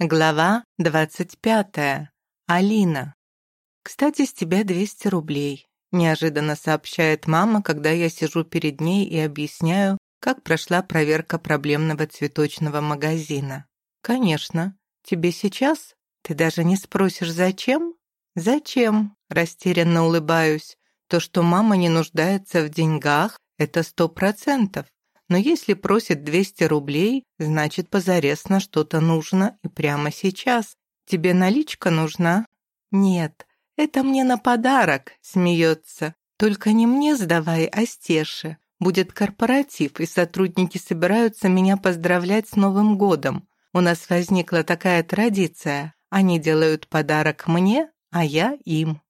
Глава 25. Алина. «Кстати, с тебя 200 рублей», – неожиданно сообщает мама, когда я сижу перед ней и объясняю, как прошла проверка проблемного цветочного магазина. «Конечно. Тебе сейчас? Ты даже не спросишь, зачем?» «Зачем?» – растерянно улыбаюсь. «То, что мама не нуждается в деньгах, это сто процентов но если просит 200 рублей, значит, позарез на что-то нужно и прямо сейчас. Тебе наличка нужна? Нет, это мне на подарок, смеется. Только не мне сдавай, а Стеше. Будет корпоратив, и сотрудники собираются меня поздравлять с Новым годом. У нас возникла такая традиция. Они делают подарок мне, а я им.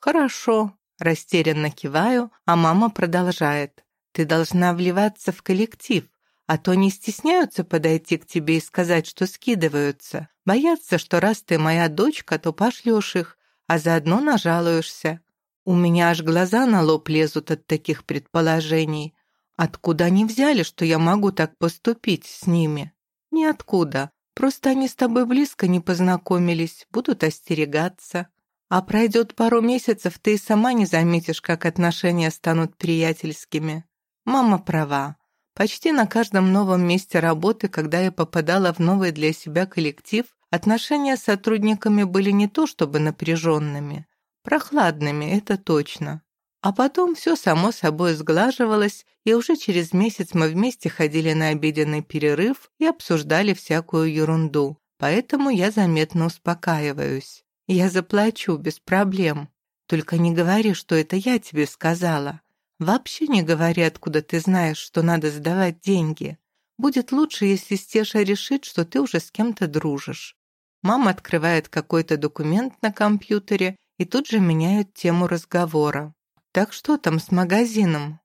Хорошо, растерянно киваю, а мама продолжает. Ты должна вливаться в коллектив, а то не стесняются подойти к тебе и сказать, что скидываются. Боятся, что раз ты моя дочка, то пошлешь их, а заодно нажалуешься. У меня аж глаза на лоб лезут от таких предположений. Откуда они взяли, что я могу так поступить с ними? Ниоткуда. Просто они с тобой близко не познакомились, будут остерегаться. А пройдет пару месяцев, ты и сама не заметишь, как отношения станут приятельскими. Мама права. Почти на каждом новом месте работы, когда я попадала в новый для себя коллектив, отношения с сотрудниками были не то чтобы напряженными, прохладными, это точно. А потом все само собой сглаживалось, и уже через месяц мы вместе ходили на обеденный перерыв и обсуждали всякую ерунду. Поэтому я заметно успокаиваюсь. Я заплачу без проблем. Только не говори, что это я тебе сказала. Вообще не говори, откуда ты знаешь, что надо сдавать деньги. Будет лучше, если Стеша решит, что ты уже с кем-то дружишь. Мама открывает какой-то документ на компьютере и тут же меняет тему разговора. Так что там с магазином?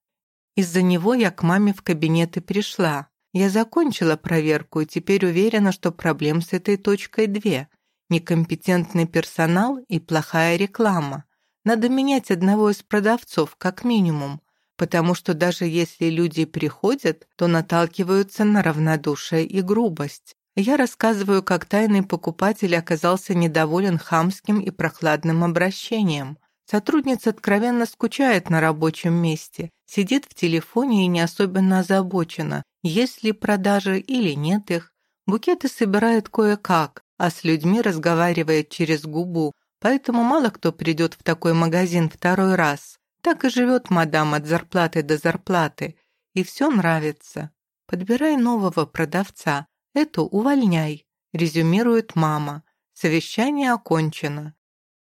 Из-за него я к маме в кабинет и пришла. Я закончила проверку и теперь уверена, что проблем с этой точкой две. Некомпетентный персонал и плохая реклама. Надо менять одного из продавцов, как минимум, потому что даже если люди приходят, то наталкиваются на равнодушие и грубость. Я рассказываю, как тайный покупатель оказался недоволен хамским и прохладным обращением. Сотрудница откровенно скучает на рабочем месте, сидит в телефоне и не особенно озабочена, есть ли продажи или нет их. Букеты собирает кое-как, а с людьми разговаривает через губу, Поэтому мало кто придет в такой магазин второй раз. Так и живет мадам от зарплаты до зарплаты. И все нравится. Подбирай нового продавца. Эту увольняй, резюмирует мама. Совещание окончено.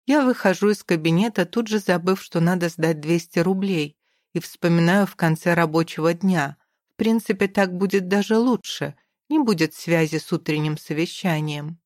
Я выхожу из кабинета, тут же забыв, что надо сдать 200 рублей, и вспоминаю в конце рабочего дня. В принципе, так будет даже лучше. Не будет связи с утренним совещанием.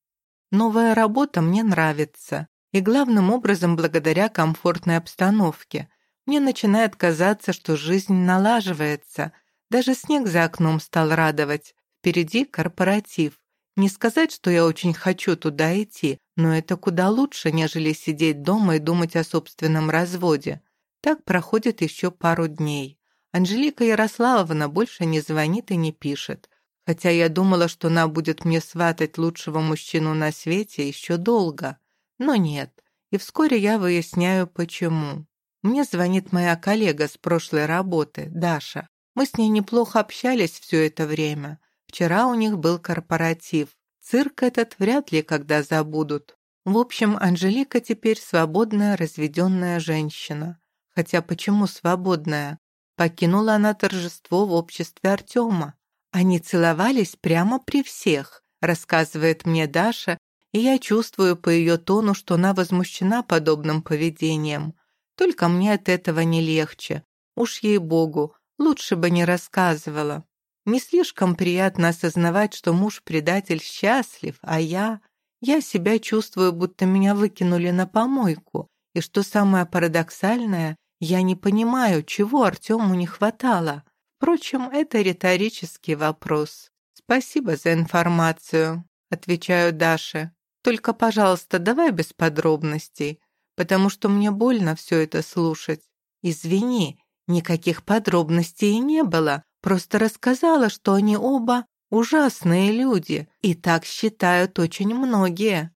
Новая работа мне нравится. И главным образом благодаря комфортной обстановке. Мне начинает казаться, что жизнь налаживается. Даже снег за окном стал радовать. Впереди корпоратив. Не сказать, что я очень хочу туда идти, но это куда лучше, нежели сидеть дома и думать о собственном разводе. Так проходит еще пару дней. Анжелика Ярославовна больше не звонит и не пишет. Хотя я думала, что она будет мне сватать лучшего мужчину на свете еще долго. Но нет, и вскоре я выясняю, почему. Мне звонит моя коллега с прошлой работы, Даша. Мы с ней неплохо общались все это время. Вчера у них был корпоратив. Цирк этот вряд ли когда забудут. В общем, Анжелика теперь свободная разведенная женщина. Хотя почему свободная? Покинула она торжество в обществе Артема. Они целовались прямо при всех, рассказывает мне Даша и я чувствую по ее тону, что она возмущена подобным поведением. Только мне от этого не легче. Уж ей-богу, лучше бы не рассказывала. Не слишком приятно осознавать, что муж-предатель счастлив, а я... Я себя чувствую, будто меня выкинули на помойку. И что самое парадоксальное, я не понимаю, чего Артему не хватало. Впрочем, это риторический вопрос. Спасибо за информацию, отвечаю Даше. Только, пожалуйста, давай без подробностей, потому что мне больно все это слушать. Извини, никаких подробностей не было, просто рассказала, что они оба Ужасные люди, и так считают очень многие.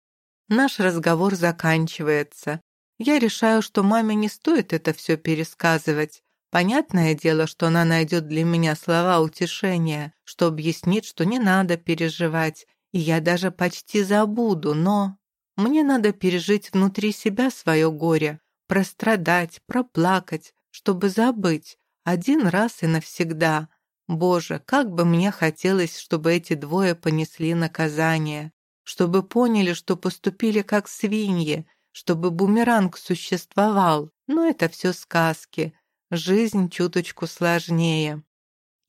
Наш разговор заканчивается. Я решаю, что маме не стоит это все пересказывать. Понятное дело, что она найдет для меня слова утешения, что объяснит, что не надо переживать, и я даже почти забуду, но... Мне надо пережить внутри себя свое горе, прострадать, проплакать, чтобы забыть один раз и навсегда. Боже, как бы мне хотелось, чтобы эти двое понесли наказание, чтобы поняли, что поступили как свиньи, чтобы бумеранг существовал. Но это все сказки. Жизнь чуточку сложнее.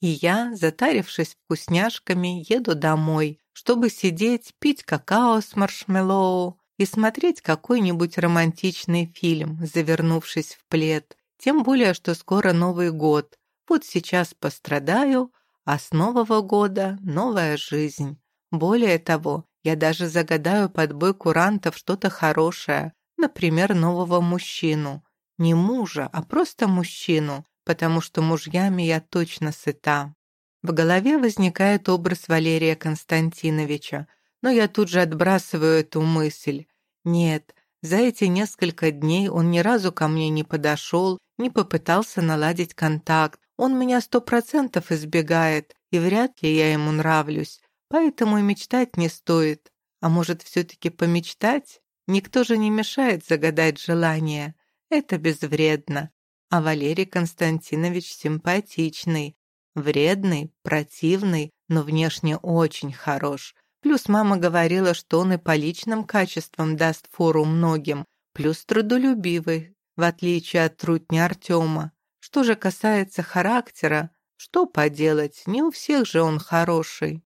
И я, затарившись вкусняшками, еду домой, чтобы сидеть, пить какао с маршмеллоу и смотреть какой-нибудь романтичный фильм, завернувшись в плед. Тем более, что скоро Новый год. Вот сейчас пострадаю, а с Нового года новая жизнь. Более того, я даже загадаю под бой курантов что-то хорошее, например, нового мужчину. Не мужа, а просто мужчину, потому что мужьями я точно сыта. В голове возникает образ Валерия Константиновича, но я тут же отбрасываю эту мысль. Нет, за эти несколько дней он ни разу ко мне не подошел, не попытался наладить контакт. Он меня сто процентов избегает, и вряд ли я ему нравлюсь, поэтому и мечтать не стоит. А может, все-таки помечтать? Никто же не мешает загадать желание. Это безвредно. А Валерий Константинович симпатичный. Вредный, противный, но внешне очень хорош. Плюс мама говорила, что он и по личным качествам даст фору многим. Плюс трудолюбивый, в отличие от трутни Артема. Что же касается характера, что поделать, не у всех же он хороший.